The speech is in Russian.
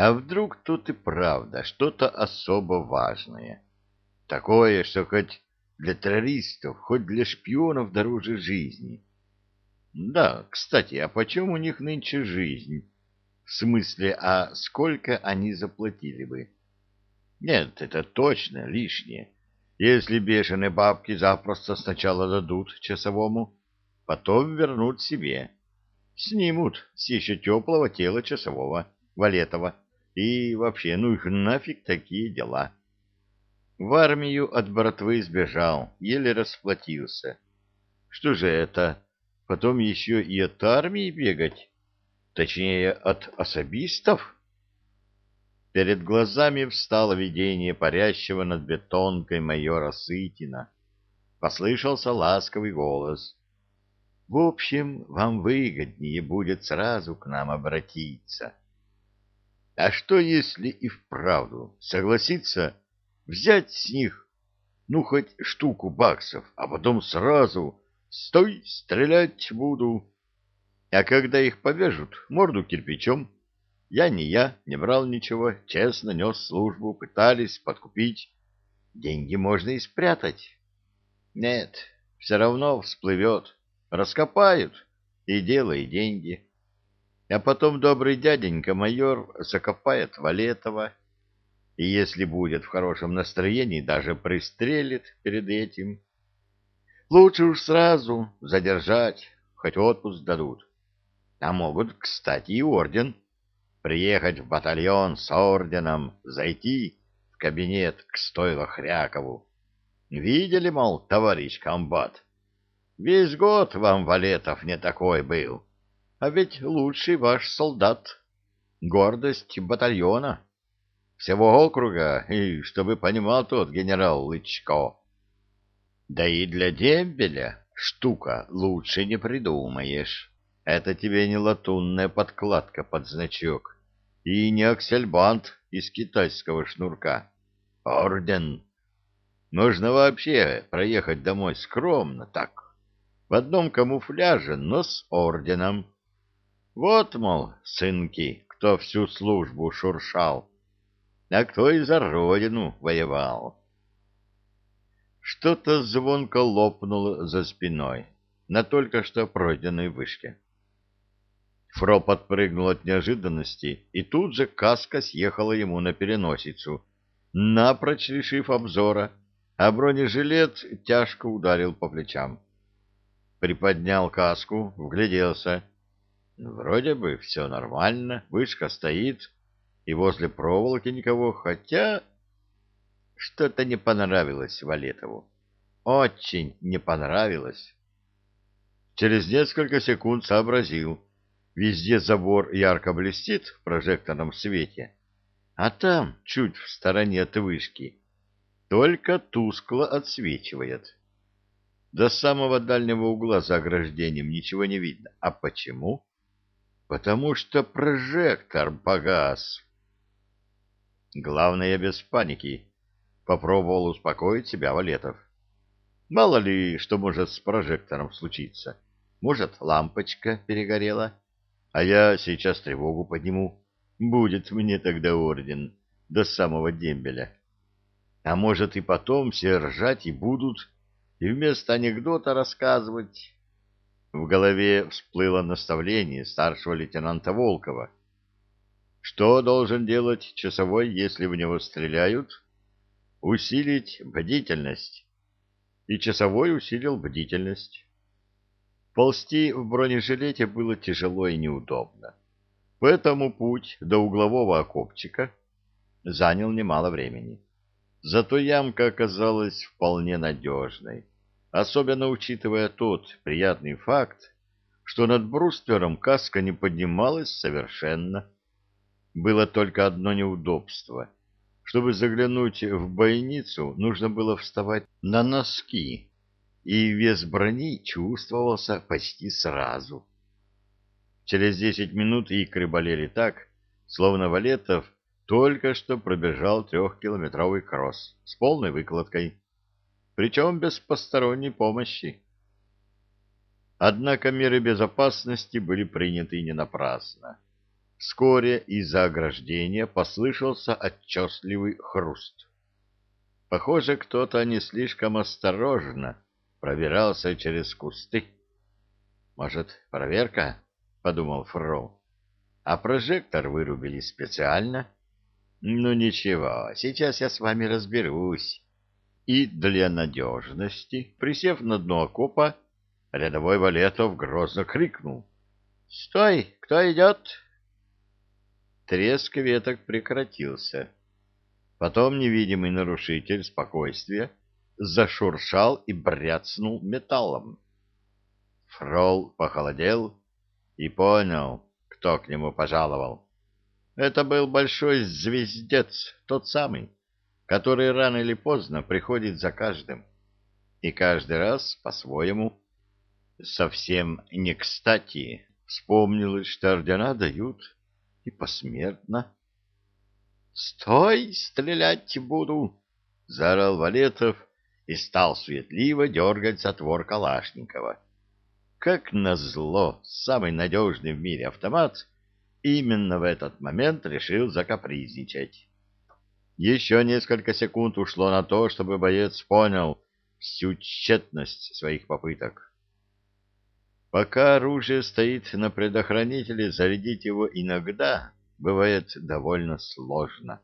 А вдруг тут и правда что-то особо важное? Такое, что хоть для террористов, хоть для шпионов дороже жизни. Да, кстати, а почем у них нынче жизнь? В смысле, а сколько они заплатили бы? Нет, это точно лишнее. Если бешеные бабки запросто сначала дадут часовому, потом вернут себе. Снимут с еще теплого тела часового Валетова. И вообще, ну их нафиг такие дела. В армию от братвы сбежал, еле расплатился. Что же это, потом еще и от армии бегать? Точнее, от особистов? Перед глазами встало видение парящего над бетонкой майора Сытина. Послышался ласковый голос. — В общем, вам выгоднее будет сразу к нам обратиться. А что, если и вправду Согласиться взять с них, ну, хоть штуку баксов, а потом сразу «стой, стрелять буду». А когда их повяжут, морду кирпичом. Я не я, не брал ничего, честно нес службу, пытались подкупить. Деньги можно и спрятать. Нет, все равно всплывет, раскопают, и дело, и деньги. А потом добрый дяденька майор закопает Валетова, и если будет в хорошем настроении, даже пристрелит перед этим. Лучше уж сразу задержать, хоть отпуск дадут. А могут, кстати, и орден. Приехать в батальон с орденом, зайти в кабинет к стойло Хрякову. Видели, мол, товарищ комбат, весь год вам Валетов не такой был. — а ведь лучший ваш солдат, гордость батальона, всего округа, и, чтобы понимал тот генерал Лычко. Да и для дембеля штука лучше не придумаешь. Это тебе не латунная подкладка под значок и не аксельбант из китайского шнурка. Орден! Нужно вообще проехать домой скромно так, в одном камуфляже, но с орденом вот, мол, сынки, кто всю службу шуршал, а кто и за родину воевал. Что-то звонко лопнуло за спиной на только что пройденной вышке. Фро подпрыгнул от неожиданности, и тут же каска съехала ему на переносицу, напрочь лишив обзора, а бронежилет тяжко ударил по плечам. Приподнял каску, вгляделся — ну, вроде бы все нормально, вышка стоит, и возле проволоки никого, хотя... Что-то не понравилось Валетову. Очень не понравилось. Через несколько секунд сообразил. Везде забор ярко блестит в прожекторном свете, а там, чуть в стороне от вышки, только тускло отсвечивает. До самого дальнего угла за ограждением ничего не видно. А почему? потому что прожектор погас. Главное, без паники. Попробовал успокоить себя Валетов. Мало ли, что может с прожектором случиться. Может, лампочка перегорела. А я сейчас тревогу подниму. Будет мне тогда орден до самого дембеля. А может, и потом все ржать и будут, и вместо анекдота рассказывать. В голове всплыло наставление старшего лейтенанта Волкова. Что должен делать часовой, если в него стреляют? Усилить бдительность. И часовой усилил бдительность. Ползти в бронежилете было тяжело и неудобно. Поэтому путь до углового окопчика занял немало времени. Зато ямка оказалась вполне надежной особенно учитывая тот приятный факт, что над бруствером каска не поднималась совершенно. Было только одно неудобство. Чтобы заглянуть в бойницу, нужно было вставать на носки, и вес брони чувствовался почти сразу. Через десять минут икры болели так, словно Валетов только что пробежал трехкилометровый кросс с полной выкладкой причем без посторонней помощи. Однако меры безопасности были приняты не напрасно. Вскоре из-за ограждения послышался отчетливый хруст. Похоже, кто-то не слишком осторожно пробирался через кусты. «Может, проверка?» — подумал Фроу. «А прожектор вырубили специально?» «Ну ничего, сейчас я с вами разберусь» и для надежности, присев на дно окопа, рядовой Валетов грозно крикнул. — Стой! Кто идет? Треск веток прекратился. Потом невидимый нарушитель спокойствия зашуршал и бряцнул металлом. Фрол похолодел и понял, кто к нему пожаловал. Это был большой звездец, тот самый который рано или поздно приходит за каждым, и каждый раз по-своему. Совсем не кстати вспомнилось, что ордена дают и посмертно. — Стой, стрелять буду! — заорал Валетов и стал светливо дергать затвор Калашникова. Как назло, самый надежный в мире автомат именно в этот момент решил закапризничать. Еще несколько секунд ушло на то, чтобы боец понял всю тщетность своих попыток. Пока оружие стоит на предохранителе, зарядить его иногда бывает довольно сложно.